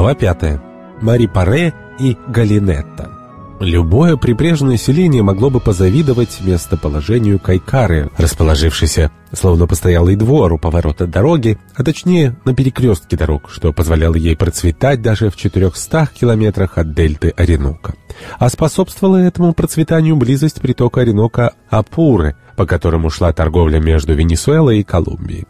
Глава 5. Мари Паре и Галинетта. Любое прибрежное селение могло бы позавидовать местоположению Кайкары, расположившейся словно постоялый двор у поворота дороги, а точнее на перекрестке дорог, что позволяло ей процветать даже в 400 километрах от дельты Оренока. А способствовала этому процветанию близость притока Оренока Апуры, по которому шла торговля между Венесуэлой и Колумбией.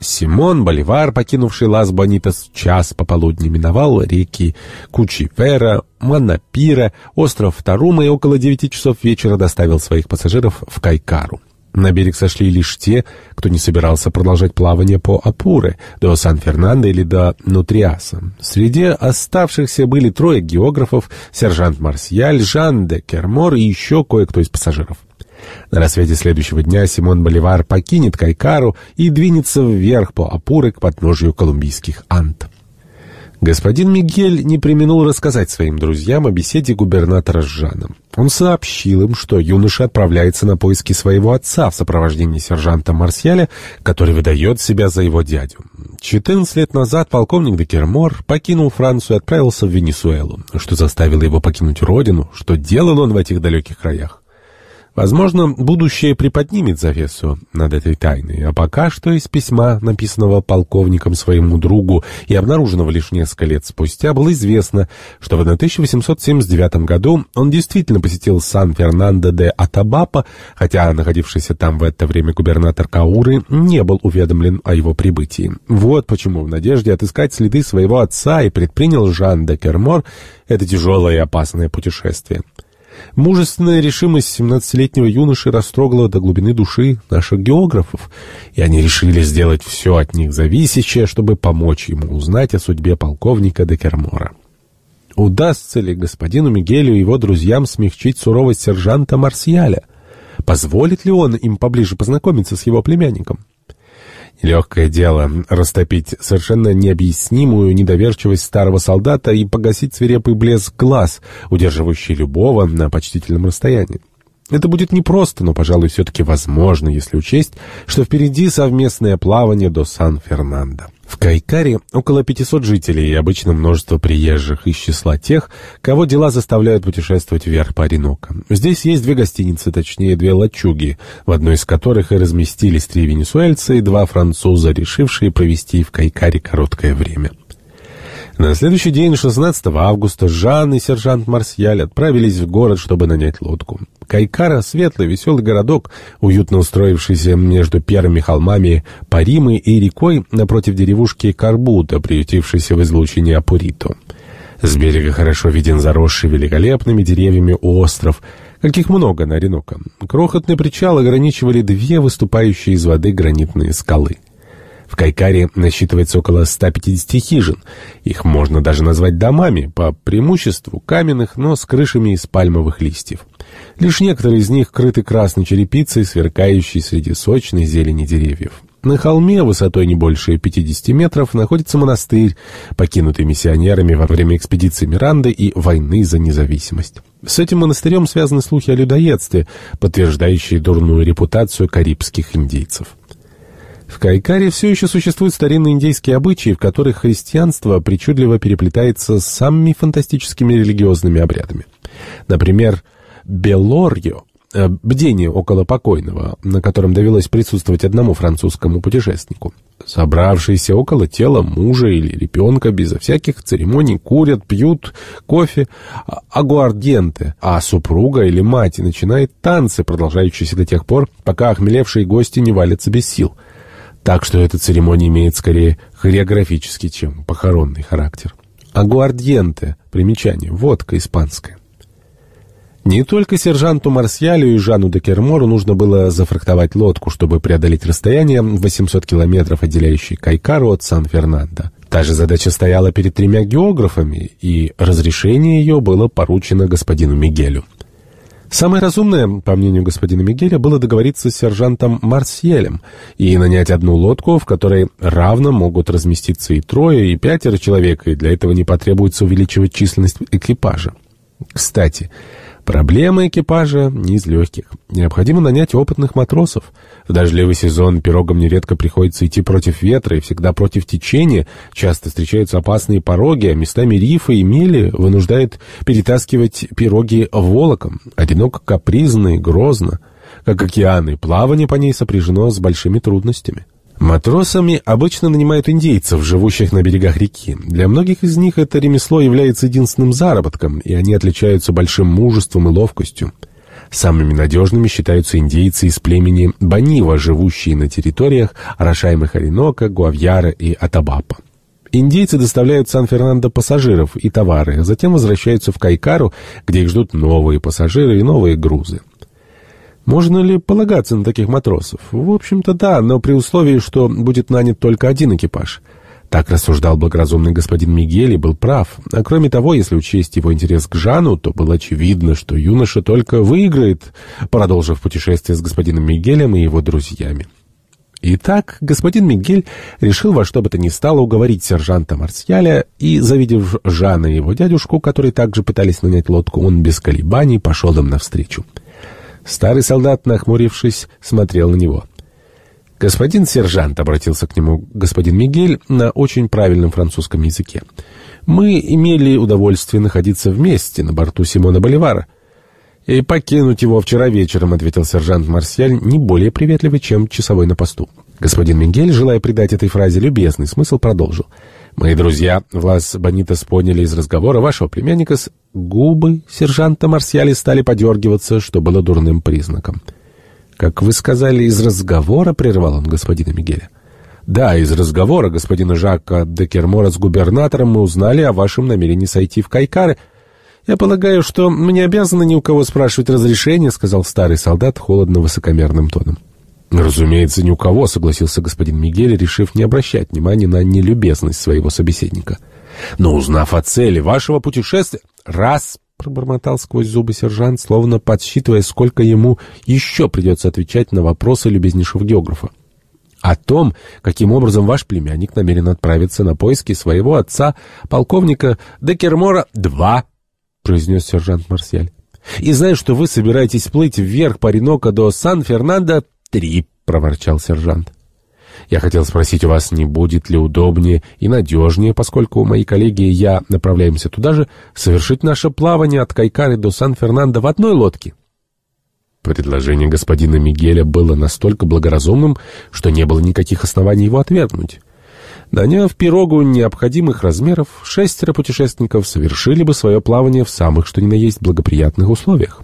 Симон Боливар, покинувший Лас-Бонитас в час пополудни, миновал реки Кучивера, Манапира, остров Тарума и около девяти часов вечера доставил своих пассажиров в Кайкару. На берег сошли лишь те, кто не собирался продолжать плавание по Апуре, до Сан-Фернандо или до Нутриаса. Среди оставшихся были трое географов, сержант Марсиаль, Жан де Кермор и еще кое-кто из пассажиров. На рассвете следующего дня Симон Боливар покинет Кайкару и двинется вверх по Апуры к подножию колумбийских Анд. Господин Мигель не применил рассказать своим друзьям о беседе губернатора с Жаном. Он сообщил им, что юноша отправляется на поиски своего отца в сопровождении сержанта Марсиаля, который выдает себя за его дядю. 14 лет назад полковник Декермор покинул Францию и отправился в Венесуэлу. Что заставило его покинуть родину? Что делал он в этих далеких краях? Возможно, будущее приподнимет завесу над этой тайной, а пока что из письма, написанного полковником своему другу и обнаруженного лишь несколько лет спустя, было известно, что в 1879 году он действительно посетил Сан-Фернандо де Атабапа, хотя находившийся там в это время губернатор Кауры не был уведомлен о его прибытии. Вот почему в надежде отыскать следы своего отца и предпринял Жан де Кермор это тяжелое и опасное путешествие. Мужественная решимость 17-летнего юноши растрогала до глубины души наших географов, и они решили сделать все от них зависящее, чтобы помочь ему узнать о судьбе полковника Декермора. Удастся ли господину Мигелю и его друзьям смягчить суровость сержанта Марсиаля? Позволит ли он им поближе познакомиться с его племянником? Легкое дело — растопить совершенно необъяснимую недоверчивость старого солдата и погасить свирепый блеск глаз, удерживающий любого на почтительном расстоянии. Это будет непросто, но, пожалуй, все-таки возможно, если учесть, что впереди совместное плавание до Сан-Фернандо. В Кайкаре около 500 жителей и обычно множество приезжих из числа тех, кого дела заставляют путешествовать вверх по Оренока. Здесь есть две гостиницы, точнее две лачуги, в одной из которых и разместились три венесуэльца и два француза, решившие провести в Кайкаре короткое время. На следующий день, 16 августа, Жан и сержант Марсиаль отправились в город, чтобы нанять лодку. Кайкара — светлый, веселый городок, уютно устроившийся между первыми холмами Паримы и рекой напротив деревушки Карбута, приютившейся в излучине Апурито. С берега хорошо виден заросший великолепными деревьями остров, каких много на Оренока. Крохотный причал ограничивали две выступающие из воды гранитные скалы — в Кайкаре насчитывается около 150 хижин. Их можно даже назвать домами, по преимуществу каменных, но с крышами из пальмовых листьев. Лишь некоторые из них крыты красной черепицей, сверкающей среди сочной зелени деревьев. На холме, высотой не больше 50 метров, находится монастырь, покинутый миссионерами во время экспедиции Миранды и войны за независимость. С этим монастырем связаны слухи о людоедстве, подтверждающие дурную репутацию карибских индейцев. В Кайкаре все еще существуют старинные индейские обычаи, в которых христианство причудливо переплетается с самыми фантастическими религиозными обрядами. Например, Белорьо э, — бдение около покойного, на котором довелось присутствовать одному французскому путешественнику. Собравшиеся около тела мужа или ребенка безо всяких церемоний курят, пьют кофе, а, агуардиенте, а супруга или мать начинает танцы, продолжающиеся до тех пор, пока охмелевшие гости не валятся без сил — так что эта церемония имеет скорее хореографический, чем похоронный характер. Агуардиенте, примечание, водка испанская. Не только сержанту Марсиалю и Жану де Кермору нужно было зафрахтовать лодку, чтобы преодолеть расстояние 800 километров, отделяющее Кайкару от Сан-Фернандо. Та же задача стояла перед тремя географами, и разрешение ее было поручено господину Мигелю. Самое разумное, по мнению господина Мигеля, было договориться с сержантом Марсьелем и нанять одну лодку, в которой равно могут разместиться и трое, и пятеро человек, и для этого не потребуется увеличивать численность экипажа. Кстати, Проблема экипажа не из легких. Необходимо нанять опытных матросов. В дождливый сезон пирогам нередко приходится идти против ветра и всегда против течения. Часто встречаются опасные пороги, а местами рифы и мели вынуждают перетаскивать пироги волоком. Одиноко капризно и грозно. Как океаны, плавание по ней сопряжено с большими трудностями. Матросами обычно нанимают индейцев, живущих на берегах реки. Для многих из них это ремесло является единственным заработком, и они отличаются большим мужеством и ловкостью. Самыми надежными считаются индейцы из племени Банива, живущие на территориях, орошаемых Оренока, Гуавьяра и Атабапа. Индейцы доставляют в Сан-Фернандо пассажиров и товары, затем возвращаются в Кайкару, где их ждут новые пассажиры и новые грузы. Можно ли полагаться на таких матросов? В общем-то, да, но при условии, что будет нанят только один экипаж. Так рассуждал благоразумный господин Мигель и был прав. А кроме того, если учесть его интерес к Жану, то было очевидно, что юноша только выиграет, продолжив путешествие с господином Мигелем и его друзьями. Итак, господин Мигель решил во что бы то ни стало уговорить сержанта Марсьяля, и, завидев Жана и его дядюшку, которые также пытались нанять лодку, он без колебаний пошел им навстречу. Старый солдат, нахмурившись, смотрел на него. «Господин сержант», — обратился к нему господин Мигель на очень правильном французском языке, «мы имели удовольствие находиться вместе на борту Симона Боливара». «И покинуть его вчера вечером», — ответил сержант Марсиаль, не более приветливый, чем часовой на посту. Господин Мигель, желая придать этой фразе любезный смысл, продолжил. «Мои друзья, вас, Бонитос, поняли из разговора вашего племянника с...» Губы сержанта Марсиали стали подергиваться, что было дурным признаком. «Как вы сказали, из разговора?» — прервал он господина Мигеля. «Да, из разговора господина Жака де Кермора с губернатором мы узнали о вашем намерении сойти в Кайкары. Я полагаю, что мы не обязаны ни у кого спрашивать разрешения», — сказал старый солдат холодно-высокомерным тоном. «Разумеется, ни у кого», — согласился господин Мигель, решив не обращать внимания на нелюбезность своего собеседника. «Но узнав о цели вашего путешествия...» «Раз!» — пробормотал сквозь зубы сержант, словно подсчитывая, сколько ему еще придется отвечать на вопросы любезнейшего географа. «О том, каким образом ваш племянник намерен отправиться на поиски своего отца, полковника Декермора, два!» — произнес сержант Марсиаль. «И знаю, что вы собираетесь плыть вверх по Ренока до Сан-Фернандо, «Три», — проворчал сержант. «Я хотел спросить у вас, не будет ли удобнее и надежнее, поскольку мои коллеги и я направляемся туда же, совершить наше плавание от Кайкары до Сан-Фернандо в одной лодке?» Предложение господина Мигеля было настолько благоразумным, что не было никаких оснований его отвергнуть. Наняв пирогу необходимых размеров, шестеро путешественников совершили бы свое плавание в самых что ни на есть благоприятных условиях.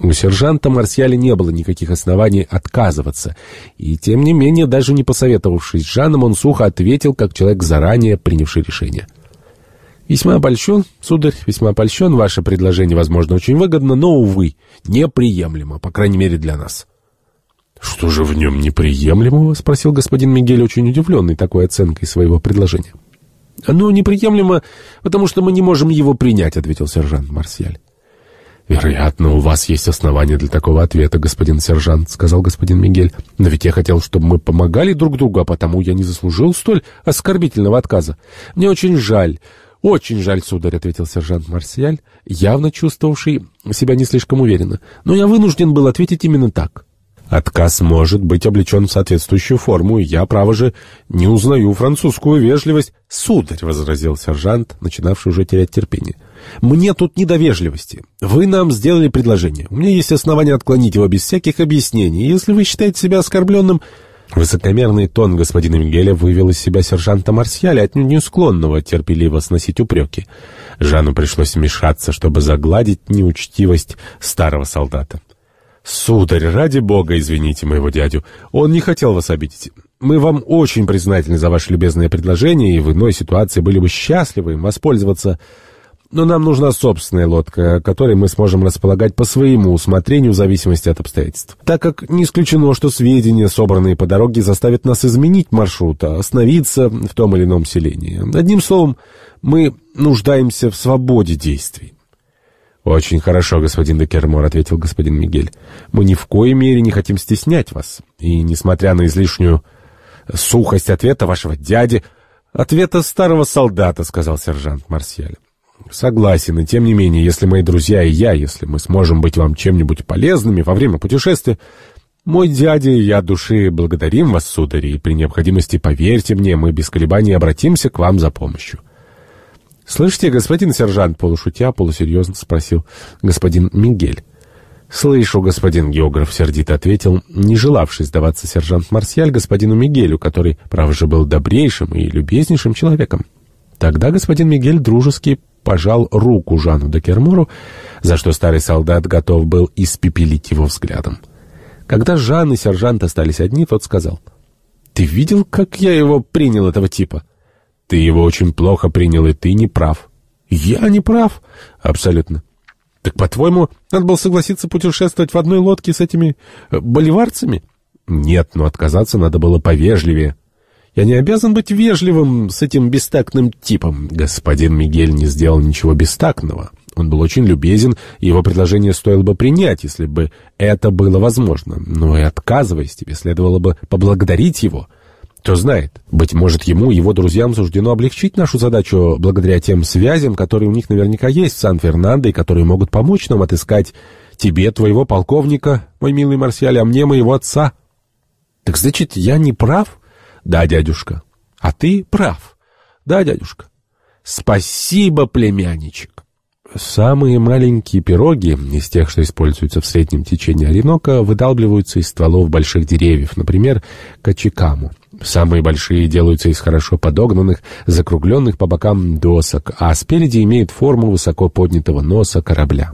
У сержанта Марсиаля не было никаких оснований отказываться, и, тем не менее, даже не посоветовавшись с Жаном, он сухо ответил, как человек, заранее принявший решение. «Весьма обольщен, сударь, весьма обольщен. Ваше предложение, возможно, очень выгодно, но, увы, неприемлемо, по крайней мере, для нас». «Что же в нем неприемлемого?» — спросил господин Мигель, очень удивленный такой оценкой своего предложения. «Оно неприемлемо, потому что мы не можем его принять», — ответил сержант Марсиаль. «Вероятно, у вас есть основания для такого ответа, господин сержант», — сказал господин Мигель. «Но ведь я хотел, чтобы мы помогали друг другу, а потому я не заслужил столь оскорбительного отказа. Мне очень жаль». «Очень жаль, сударь», — ответил сержант Марсиаль, явно чувствовавший себя не слишком уверенно. «Но я вынужден был ответить именно так». Отказ может быть облечен в соответствующую форму, и я, право же, не узнаю французскую вежливость. — Сударь, — возразил сержант, начинавший уже терять терпение, — мне тут не до вежливости. Вы нам сделали предложение. У меня есть основания отклонить его без всяких объяснений. Если вы считаете себя оскорбленным... Высокомерный тон господина Мигеля вывел из себя сержанта Марсиаля, отнюдь не склонного терпеливо сносить упреки. Жану пришлось вмешаться, чтобы загладить неучтивость старого солдата. «Сударь, ради бога, извините моего дядю. Он не хотел вас обидеть. Мы вам очень признательны за ваше любезное предложение, и в иной ситуации были бы счастливы им воспользоваться. Но нам нужна собственная лодка, которой мы сможем располагать по своему усмотрению в зависимости от обстоятельств. Так как не исключено, что сведения, собранные по дороге, заставят нас изменить маршрут, а остановиться в том или ином селении. Одним словом, мы нуждаемся в свободе действий». «Очень хорошо, господин Декермор», — ответил господин Мигель. «Мы ни в коей мере не хотим стеснять вас. И, несмотря на излишнюю сухость ответа вашего дяди...» «Ответа старого солдата», — сказал сержант Марсиаль. Согласен, и тем не менее, если мои друзья и я, если мы сможем быть вам чем-нибудь полезными во время путешествия, мой дядя и я души благодарим вас, сударь, и при необходимости, поверьте мне, мы без колебаний обратимся к вам за помощью. «Слышите, господин сержант?» — полушутя, полусерьезно спросил господин Мигель. «Слышу, господин географ», — сердито ответил, не желавший сдаваться сержант Марсиаль господину Мигелю, который, право же, был добрейшим и любезнейшим человеком. Тогда господин Мигель дружески пожал руку Жану де Кермору, за что старый солдат готов был испепелить его взглядом. Когда Жан и сержант остались одни, тот сказал, «Ты видел, как я его принял, этого типа?» «Ты его очень плохо принял, и ты не прав». «Я не прав?» «Абсолютно». Так, по-твоему, надо было согласиться путешествовать в одной лодке с этими э, боливарцами? Нет, но отказаться надо было повежливее. Я не обязан быть вежливым с этим бестактным типом. Господин Мигель не сделал ничего бестактного. Он был очень любезен, и его предложение стоило бы принять, если бы это было возможно. Но и отказываясь, тебе следовало бы поблагодарить его — кто знает, быть может, ему и его друзьям суждено облегчить нашу задачу благодаря тем связям, которые у них наверняка есть в Сан-Фернандо и которые могут помочь нам отыскать тебе, твоего полковника, мой милый Марсиаль, а мне моего отца. Так значит, я не прав? Да, дядюшка. А ты прав. Да, дядюшка. Спасибо, племянничек. Самые маленькие пироги, из тех, что используются в среднем течении Оренока, выдалбливаются из стволов больших деревьев, например, качикаму. Самые большие делаются из хорошо подогнанных, закругленных по бокам досок, а спереди имеют форму высоко поднятого носа корабля.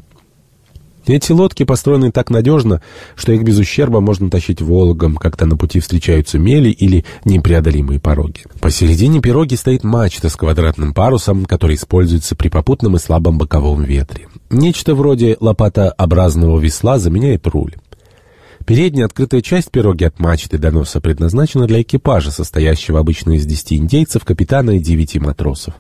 Эти лодки построены так надежно, что их без ущерба можно тащить Волгом, когда на пути встречаются мели или непреодолимые пороги. Посередине пироги стоит мачта с квадратным парусом, который используется при попутном и слабом боковом ветре. Нечто вроде лопатообразного весла заменяет руль. Передняя открытая часть пироги от мачты до носа предназначена для экипажа, состоящего обычно из десяти индейцев, капитана и девяти матросов.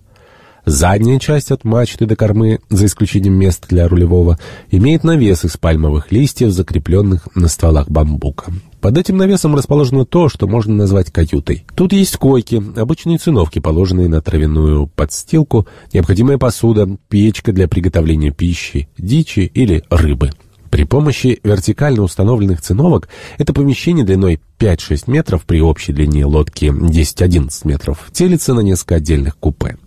Задняя часть от мачты до кормы, за исключением места для рулевого, имеет навес из пальмовых листьев, закрепленных на стволах бамбука. Под этим навесом расположено то, что можно назвать каютой. Тут есть койки, обычные циновки, положенные на травяную подстилку, необходимая посуда, печка для приготовления пищи, дичи или рыбы. При помощи вертикально установленных циновок это помещение длиной 5-6 метров при общей длине лодки 10-11 метров делится на несколько отдельных купе.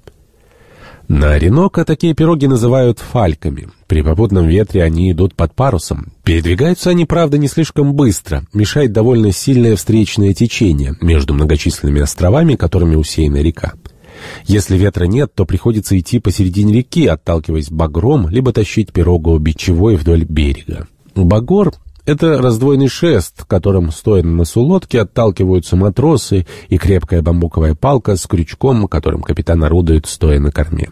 На Оренока такие пироги называют фальками. При попутном ветре они идут под парусом. Передвигаются они, правда, не слишком быстро. Мешает довольно сильное встречное течение между многочисленными островами, которыми усеяна река. Если ветра нет, то приходится идти посередине реки, отталкиваясь багром, либо тащить пирогу бичевой вдоль берега. Багор — это раздвоенный шест, которым, стоя на носу лодки, отталкиваются матросы и крепкая бамбуковая палка с крючком, которым капитан орудует, стоя на корме.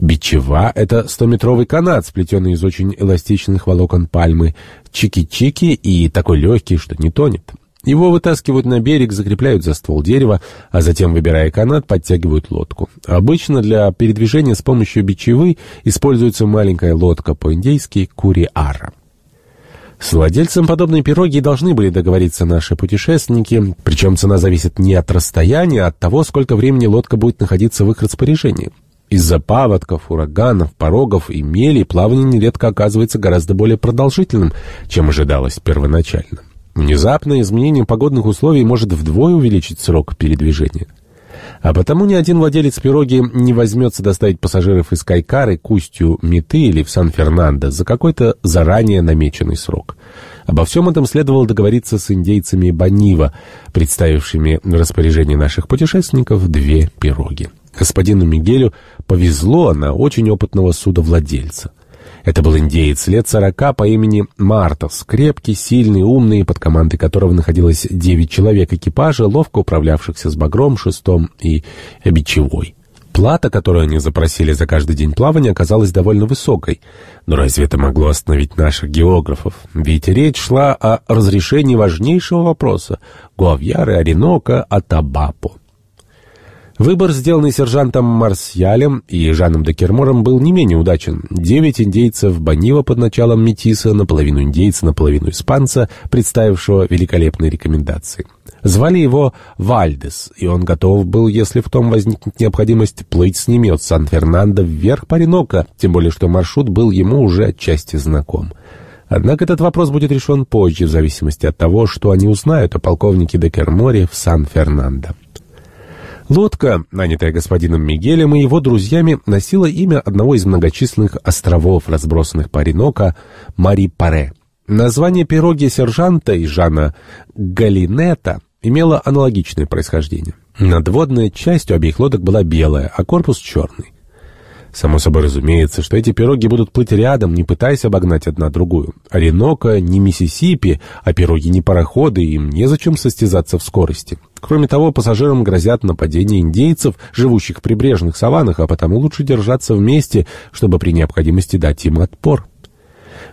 Бичева — это стометровый канат, сплетенный из очень эластичных волокон пальмы, чики-чики и такой легкий, что не тонет. Его вытаскивают на берег, закрепляют за ствол дерева, а затем, выбирая канат, подтягивают лодку. Обычно для передвижения с помощью бичевы используется маленькая лодка по-индейски «куриара». С владельцем подобной пироги должны были договориться наши путешественники, причем цена зависит не от расстояния, а от того, сколько времени лодка будет находиться в их распоряжении. Из-за паводков, ураганов, порогов и мели плавание нередко оказывается гораздо более продолжительным, чем ожидалось первоначально. Внезапное изменение погодных условий может вдвое увеличить срок передвижения. А потому ни один владелец пироги не возьмется доставить пассажиров из Кайкары к устью Миты или в Сан-Фернандо за какой-то заранее намеченный срок. Обо всем этом следовало договориться с индейцами Банива, представившими в распоряжение наших путешественников две пироги. Господину Мигелю повезло на очень опытного судовладельца — это был индеец лет сорока по имени Мартос, крепкий, сильный, умный, под командой которого находилось девять человек экипажа, ловко управлявшихся с багром, шестом и бичевой. Плата, которую они запросили за каждый день плавания, оказалась довольно высокой. Но разве это могло остановить наших географов? Ведь речь шла о разрешении важнейшего вопроса — Гуавьяры, Оренока, Атабапо. Выбор, сделанный сержантом Марсьялем и Жаном де Кермором, был не менее удачен. Девять индейцев Банива под началом Метиса, наполовину индейца, наполовину испанца, представившего великолепные рекомендации. Звали его Вальдес, и он готов был, если в том возникнет необходимость, плыть с ними от Сан-Фернандо вверх по Ренока, тем более что маршрут был ему уже отчасти знаком. Однако этот вопрос будет решен позже, в зависимости от того, что они узнают о полковнике де Керморе в Сан-Фернандо. Лодка, нанятая господином Мигелем и его друзьями, носила имя одного из многочисленных островов, разбросанных по Оренока, Мари-Паре. Название пироги сержанта и Жана Галинета имело аналогичное происхождение. Надводная часть у обеих лодок была белая, а корпус черный. Само собой разумеется, что эти пироги будут плыть рядом, не пытаясь обогнать одна другую. Оренока не Миссисипи, а пироги не пароходы, им незачем состязаться в скорости. Кроме того, пассажирам грозят нападения индейцев, живущих в прибрежных саваннах, а потому лучше держаться вместе, чтобы при необходимости дать им отпор.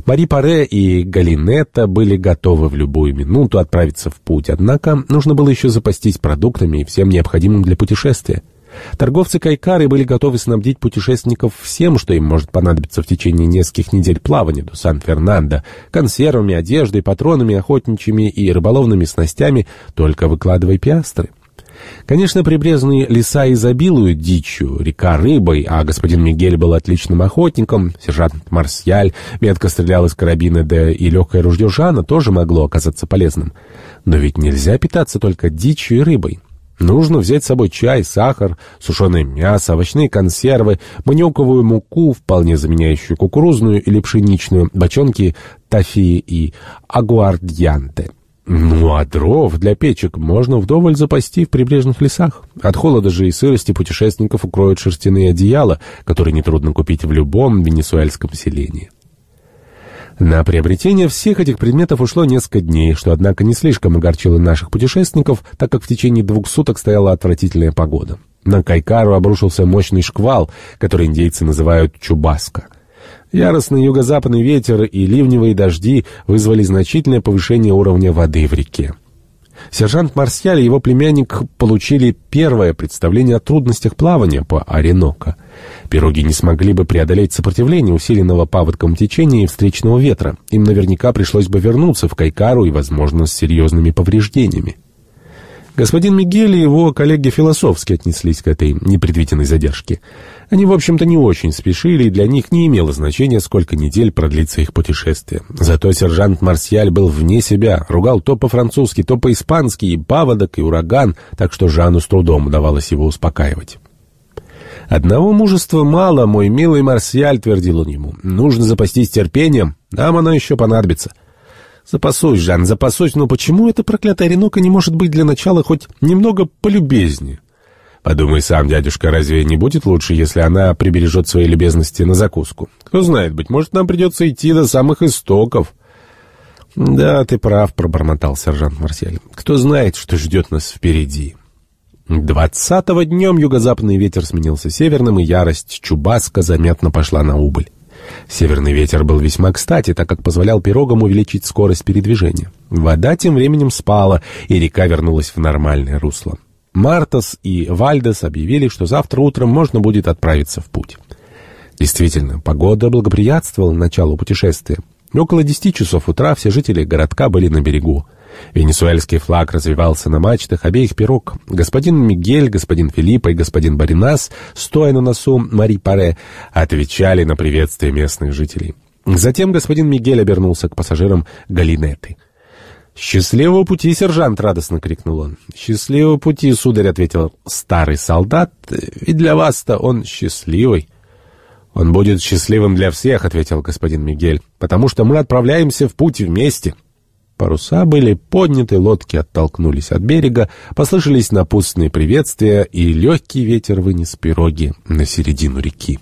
Мари Паре и Галинетта были готовы в любую минуту отправиться в путь, однако нужно было еще запастись продуктами и всем необходимым для путешествия. Торговцы Кайкары были готовы снабдить путешественников всем, что им может понадобиться в течение нескольких недель плавания до Сан-Фернандо, консервами, одеждой, патронами, охотничьими и рыболовными снастями, только выкладывай пиастры. Конечно, прибрежные леса изобилуют дичью, река рыбой, а господин Мигель был отличным охотником, сержант Марсьяль метко стрелял из карабина, да и легкое ружье Жана тоже могло оказаться полезным. Но ведь нельзя питаться только дичью и рыбой. Нужно взять с собой чай, сахар, сушеное мясо, овощные консервы, маниоковую муку, вполне заменяющую кукурузную или пшеничную, бочонки тафи и агуардьянте. Ну, а дров для печек можно вдоволь запасти в прибрежных лесах. От холода же и сырости путешественников укроют шерстяные одеяла, которые нетрудно купить в любом венесуэльском селении. На приобретение всех этих предметов ушло несколько дней, что, однако, не слишком огорчило наших путешественников, так как в течение двух суток стояла отвратительная погода. На Кайкару обрушился мощный шквал, который индейцы называют Чубаска. Яростный юго-западный ветер и ливневые дожди вызвали значительное повышение уровня воды в реке. Сержант Марсиаль и его племянник получили первое представление о трудностях плавания по Оренока. Пироги не смогли бы преодолеть сопротивление усиленного паводком течения и встречного ветра. Им наверняка пришлось бы вернуться в Кайкару и, возможно, с серьезными повреждениями. Господин Мигель и его коллеги философски отнеслись к этой непредвиденной задержке. Они, в общем-то, не очень спешили, и для них не имело значения, сколько недель продлится их путешествие. Зато сержант Марсиаль был вне себя, ругал то по-французски, то по-испански, и паводок, и ураган, так что Жану с трудом удавалось его успокаивать. «Одного мужества мало, мой милый Марсиаль», — твердил он ему. «Нужно запастись терпением, нам оно еще понадобится». «Запасусь, Жан, запасусь, но почему эта проклятая Ренока не может быть для начала хоть немного полюбезнее?» «Подумай сам, дядюшка, разве не будет лучше, если она прибережет свои любезности на закуску? Кто знает, быть может, нам придется идти до самых истоков». «Да, ты прав», — пробормотал сержант Марсель. «Кто знает, что ждет нас впереди». Двадцатого днем юго-западный ветер сменился северным, и ярость Чубаска заметно пошла на убыль. Северный ветер был весьма кстати, так как позволял пирогам увеличить скорость передвижения. Вода тем временем спала, и река вернулась в нормальное русло. Мартас и Вальдес объявили, что завтра утром можно будет отправиться в путь. Действительно, погода благоприятствовала началу путешествия. Около десяти часов утра все жители городка были на берегу. Венесуэльский флаг развивался на мачтах обеих пирог. Господин Мигель, господин Филиппа и господин Баринас, стоя на носу Мари Паре, отвечали на приветствие местных жителей. Затем господин Мигель обернулся к пассажирам Галинеты. «Счастливого пути, сержант!» — радостно крикнул он. «Счастливого пути, сударь!» — ответил старый солдат. «Ведь для вас-то он счастливый!» «Он будет счастливым для всех», — ответил господин Мигель, «потому что мы отправляемся в путь вместе». Паруса были подняты, лодки оттолкнулись от берега, послышались напутственные приветствия, и легкий ветер вынес пироги на середину реки.